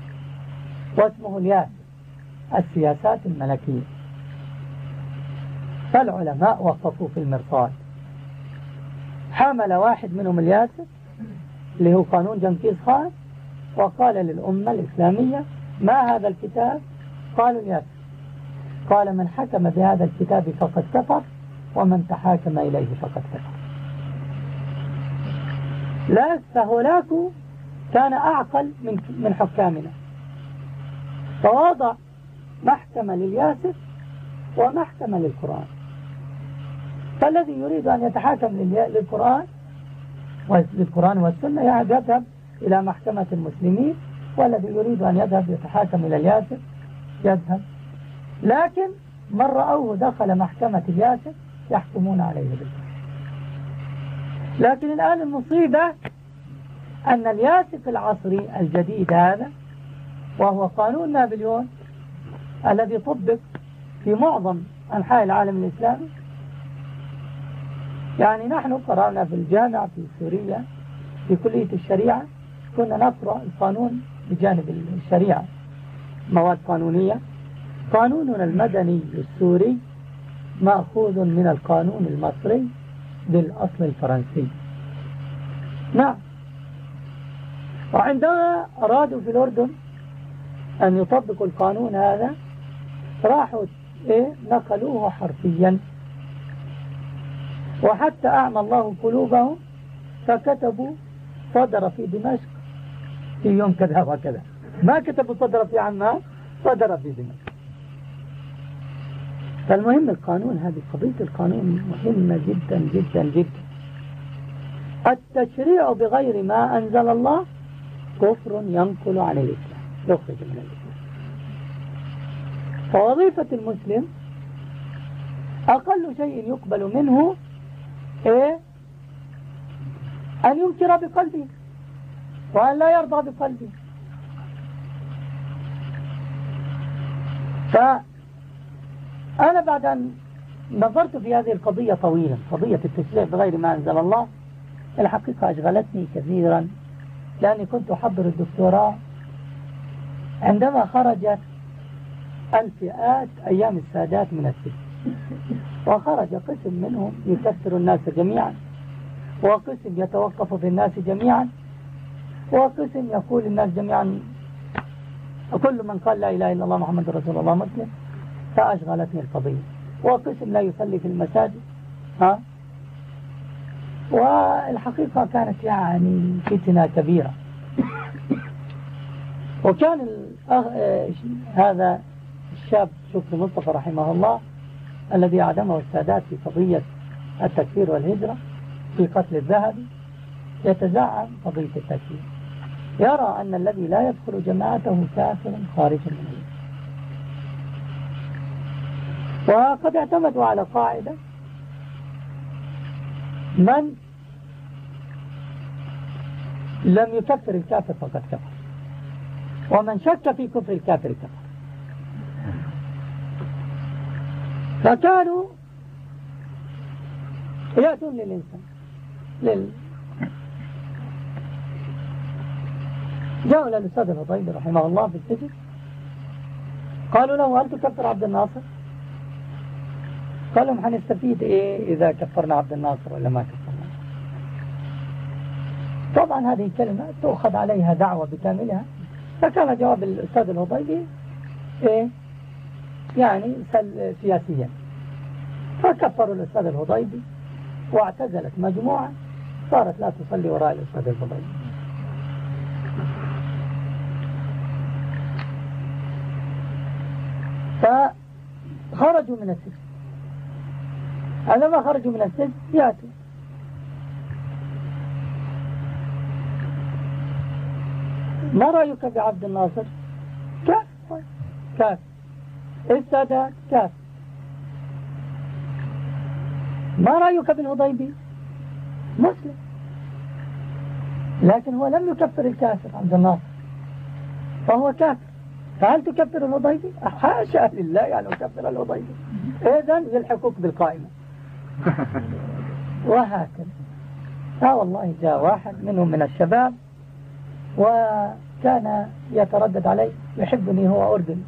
واسمه الياس السياسات الملكية. فالعلماء وقفوا في المرصاد. حمل واحد منهم الياسر اللي هو قانون جنكيز خان وقال للأمة الإسلامية ما هذا الكتاب؟ قالوا الياسر قال من حكم بهذا الكتاب فقد كفر ومن تحاكم إليه فقد كفر. لا فهولاك كان أعقل من من حكامنا. فوضع محكمة للياسر ومحكمة للقرآن. فالذي يريد أن يتحاكم للقرآن للقرآن والسنة يذهب إلى محكمة المسلمين والذي يريد أن يذهب يتحاكم إلى الياسر يذهب. لكن من رأوه دخل محكمة الياسر يحكمون عليه بالكفر لكن الآن المصيبة أن الياسف العصري الجديد هذا وهو قانون نابليون الذي طبق في معظم أنحاء العالم الإسلامي. يعني نحن قرأنا في الجامعة في سوريا في كلية الشريعة كنا نقرأ القانون بجانب الشريعة مواد قانونية. قانوننا المدني السوري مأخوذ من القانون المصري. بالأصل الفرنسي. نعم. وعندما أرادوا في الأردن أن يطبقوا القانون هذا راحوا إيه نقلوه حرفيا. وحتى أعمى الله قلوبهم فكتبوا صدر في دمشق. في يوم كذا وكذا. ما كتبوا صدر في عمان؟ صدر في دمشق. فالمهم القانون هذه قضية القانون مهمة جدا جدا جدا. التشريع بغير ما أنزل الله كفر ينقل عن الإسلام. يخرج من الإسلام. فوظيفة المسلم أقل شيء يقبل منه إيه؟ أن ينكر بقلبه وأن لا يرضى بقلبه. فأنا بعد أن نظرت في هذه القضية طويلا قضية التشريع بغير ما أنزل الله الحقيقة أشغلتني كثيرا لأني كنت أحضر الدكتوراه. عندما خرجت الفئات أيام السادات من السجن وخرج قسم منهم يكسر الناس جميعا وقسم يتوقف في الناس جميعا وقسم يقول الناس جميعا كل من قال لا إله إلا الله محمد رسول الله مسلم. فأشغلتني القضية وقسم لا يصلي في المساجد ها؟ والحقيقة كانت يعني فتنة كبيرة. وكان هذا الشاب شكر مصطفى رحمه الله الذي أعدمه السادات في قضية التكفير والهجرة في قتل الذهبي يتزعم قضية التكفير. يرى أن الذي لا يدخل جماعته كافر خارج من وقد اعتمدوا على قاعدة. من لم يكفر الكافر فقد كفر. ومن شك في كفر الكافر كفر. فكانوا يأتون للإنسان لل... جاءوا إلى الأستاذ الفضيل رحمه الله في السجن. قالوا له هل تكفر عبد الناصر؟ قال لهم حنستفيد إيه إذا كفرنا عبد الناصر ولا ما كفرنا؟ طبعا هذه كلمة تؤخذ عليها دعوة بكاملها فكان جواب الأستاذ الهضيبي إيه؟ يعني سياسيا. فكفروا الأستاذ الهضيبي واعتزلت مجموعة صارت لا تصلي وراء الأستاذ الهضيبي. فخرجوا من السجن. ما خرجوا من السجن يأتوا ما رأيك بعبد الناصر؟ كاف كاف السادات كاف ما رأيك بالهضيبي مسلم. لكن هو لم يكفر الكافر عبد الناصر. فهو كافر. فهل تكفر الهضيبي حاشا لله يعني يكفر الهضيبي إذن يلحقوك بالقائمة. وهكذا. لا والله جاء واحد منهم من الشباب وكان يتردد علي يحبني هو أردني.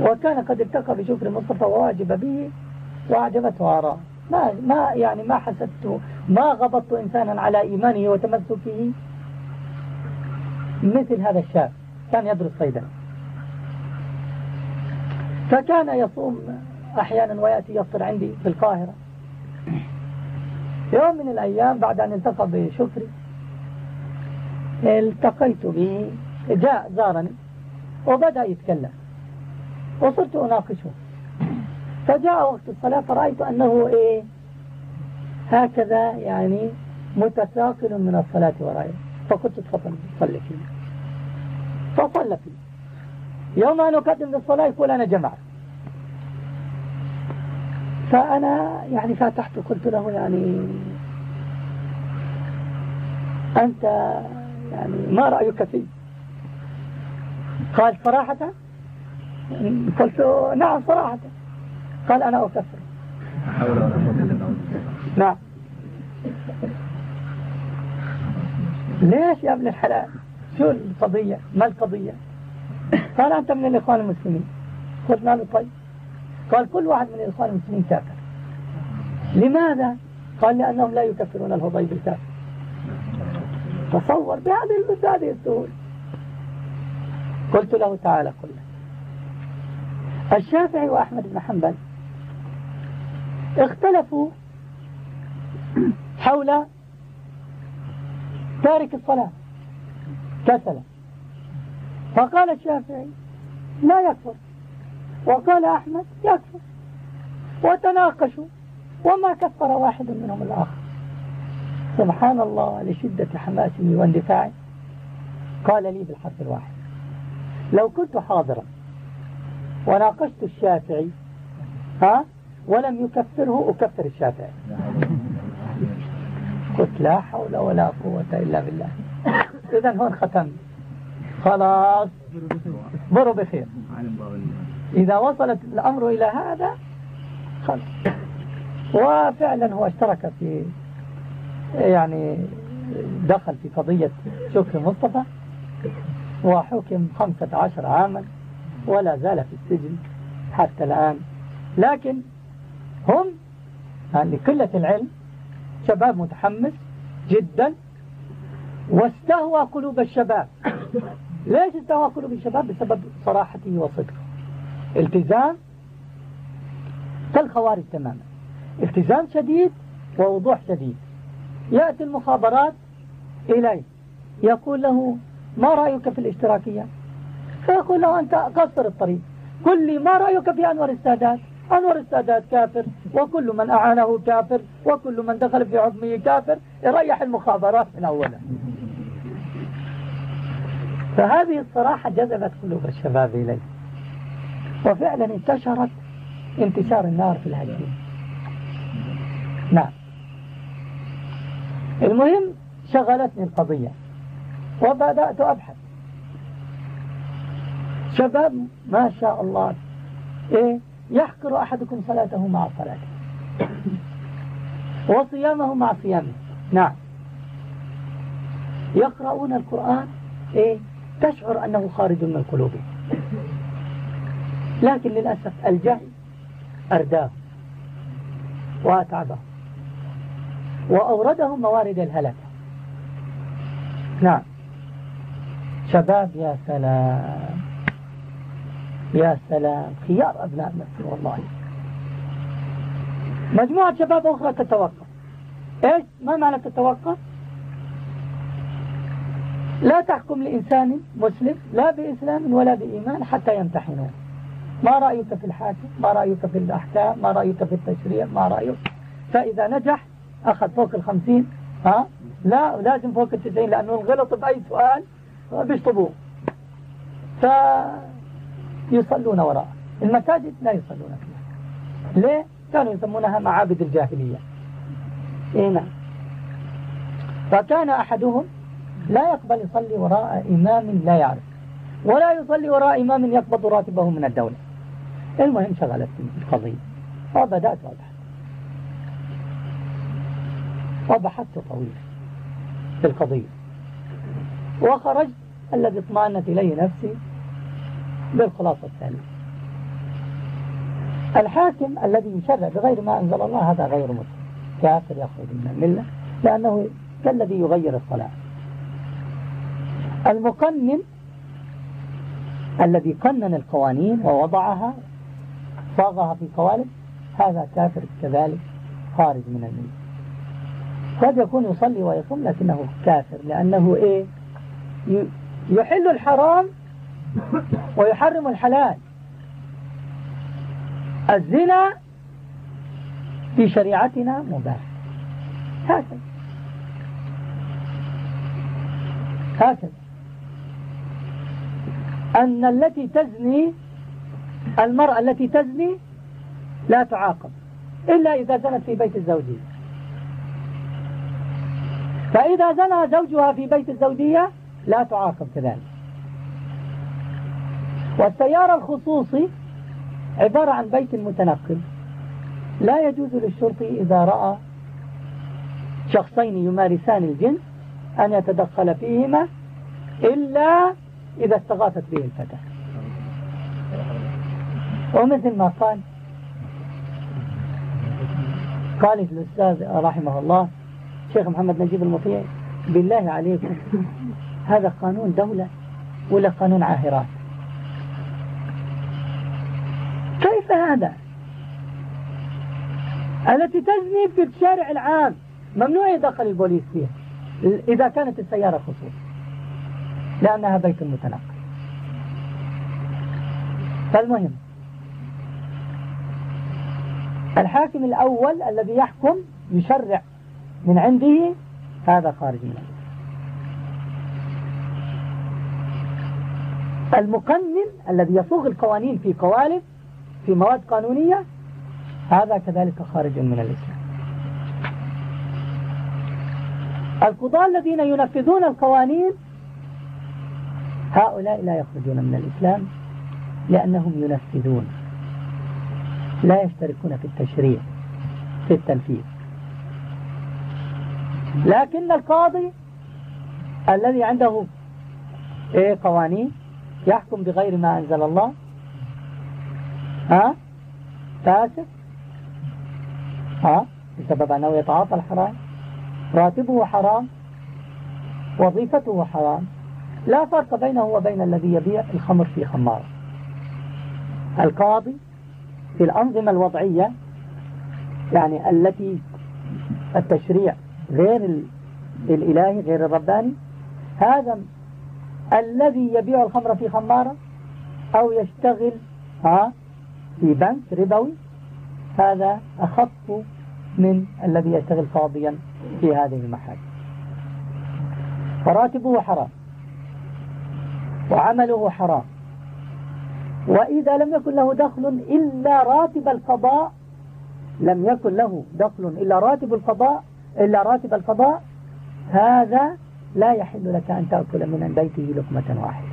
وكان قد التقى بشكر مصطفى وواجب به وأعجبته آراء ما ما يعني ما حسدت ما غبطت إنسانا على إيمانه وتمسكه مثل هذا الشاب. كان يدرس صيدلة. فكان يصوم أحيانا ويأتي يفطر عندي في القاهرة. يوم من الأيام بعد أن التقى بشكري التقيت به جاء زارني وبدأ يتكلم وصرت أناقشه. فجاء وقت الصلاة فرأيت أنه إيه؟ هكذا يعني متساقل من الصلاة ورائه فقلت تفضل صلي فيه. فصلى فيه. يوم أن أقدم للصلاة يقول أنا جمعت. فأنا يعني فتحت قلت له يعني أنت يعني ما رأيك فيه؟ قال صراحة؟ قلت نعم صراحة. قال أنا أكفر. نعم. ليش يا ابن الحلال؟ شو القضية؟ ما القضية؟ قال أنت من الإخوان المسلمين. قلنا له طيب. قال كل واحد من الإخوان المسلمين كافر لماذا؟ قال لأنهم لا يكفرون الهضيب الكافر. تصور بهذه بهذه السهولة قلت له تعالى قل الشافعي وأحمد بن حنبل اختلفوا حول تارك الصلاة. كسلا. فقال الشافعي لا يكفر. وقال أحمد يكفر. وتناقشوا وما كفر واحد منهم الآخر. سبحان الله لشدة حماسه واندفاعه قال لي بالحرف الواحد. لو كنت حاضرا وناقشت الشافعي ها ولم يكفره أكفر الشافعي. قلت لا حول ولا قوة إلا بالله. إذا هون ختم خلاص. بروا بخير. إذا وصلت الأمر إلى هذا خلاص. وفعلا هو اشترك في يعني دخل في قضية شكر مصطفى وحكم خمسة عشر عاما ولا زال في السجن حتى الآن. لكن هم يعني قلة العلم شباب متحمس جدا واستهوى قلوب الشباب. ليش استهوى قلوب الشباب؟ بسبب صراحته وصدقه. التزام كالخوارج تماما. التزام شديد ووضوح شديد. يأتي المخابرات إليه. يقول له ما رأيك في الاشتراكية؟ فيقول له أنت قصر الطريق. قل لي ما رأيك في أنور السادات؟ أنور السادات كافر وكل من أعانه كافر وكل من دخل في حكمه كافر. يريح المخابرات من أولا فهذه الصراحة جذبت قلوب الشباب إليه. وفعلا انتشرت انتشار النار في الهجين نعم. المهم شغلتني القضية وبدأت أبحث. شباب ما شاء الله إيه يحقر أحدكم صلاته مع صلاته. وصيامه مع صيامه. نعم. يقرؤون القرآن إيه تشعر أنه خارج من القلوب لكن للأسف الجهل أرداه وأتعبه وأوردهم موارد الهلكة. نعم. شباب يا سلام. يا سلام. خيار أبناء مصر والله. مجموعة شباب أخرى تتوقف. إيش؟ ما معنى تتوقف؟ لا تحكم لإنسان مسلم لا بإسلام ولا بإيمان حتى يمتحنون. ما رأيك في الحاكم؟ ما رأيك في الأحكام؟ ما رأيك في التشريع؟ ما رأيك؟ فإذا نجح أخذ فوق الخمسين ها؟ لا لازم فوق التسعين لأنه الغلط بأي سؤال بيشطبوه. فيصلون وراءه. المساجد لا يصلون فيها. ليه؟ كانوا يسمونها معابد الجاهلية. إيه نعم. فكان أحدهم لا يقبل يصلي وراء إمام لا يعرف. ولا يصلي وراء إمام يقبض راتبه من الدولة. المهم شغلت القضية. وبدأت أبحث. وبحثت طويلا في القضية. وخرجت الذي اطمأنت إليه نفسي بالخلاصة التالية. الحاكم الذي يشرع بغير ما أنزل الله هذا غير مسلم. كافر يخرج من الملة لأنه كالذي يغير الصلاة. المقنن الذي قنن القوانين ووضعها صاغها في قوالب هذا كافر كذلك خارج من الملة قد يكون يصلي ويصوم لكنه كافر لأنه إيه؟ يحل الحرام ويحرم الحلال. الزنا في شريعتنا مباح. هكذا. هكذا. أن التي تزني المرأة التي تزني لا تعاقب إلا إذا زنت في بيت الزوجية. فإذا زنى زوجها في بيت الزوجية لا تعاقب كذلك. والسيارة الخصوصي عبارة عن بيت متنقل. لا يجوز للشرطي إذا رأى شخصين يمارسان الجنس أن يتدخل فيهما إلا إذا استغاثت به الفتاة. ومثل ما قال قال الأستاذ رحمه الله شيخ محمد نجيب المطيع بالله عليكم هذا قانون دولة ولا قانون عاهرات؟ كيف هذا؟ التي تزني في الشارع العام ممنوع يدخل البوليس فيها إذا كانت السيارة خصوص لأنها بيت متنقل. فالمهم الحاكم الأول الذي يحكم يشرع من عنده هذا خارج من عنده المقنن الذي يصوغ القوانين في قوالب في مواد قانونية هذا كذلك خارج من الإسلام. القضاة الذين ينفذون القوانين هؤلاء لا يخرجون من الإسلام لأنهم ينفذون. لا يشتركون في التشريع في التنفيذ. لكن القاضي الذي عنده إيه قوانين يحكم بغير ما أنزل الله. ها؟ فاسق. ها؟ بسبب أنه يتعاطى الحرام. راتبه حرام. وظيفته حرام. لا فرق بينه وبين الذي يبيع الخمر في خمارة القاضي في الأنظمة الوضعية يعني التي التشريع غير الإلهي غير الرباني هذا الذي يبيع الخمر في خمارة أو يشتغل ها في بنك ربوي هذا أخف من الذي يشتغل قاضيا في هذه المحاكم. فراتبه حرام وعمله حرام. وإذا لم يكن له دخل إلا راتب القضاء لم يكن له دخل إلا راتب القضاء إلا راتب القضاء هذا لا يحل لك أن تأكل من بيته لقمة واحدة.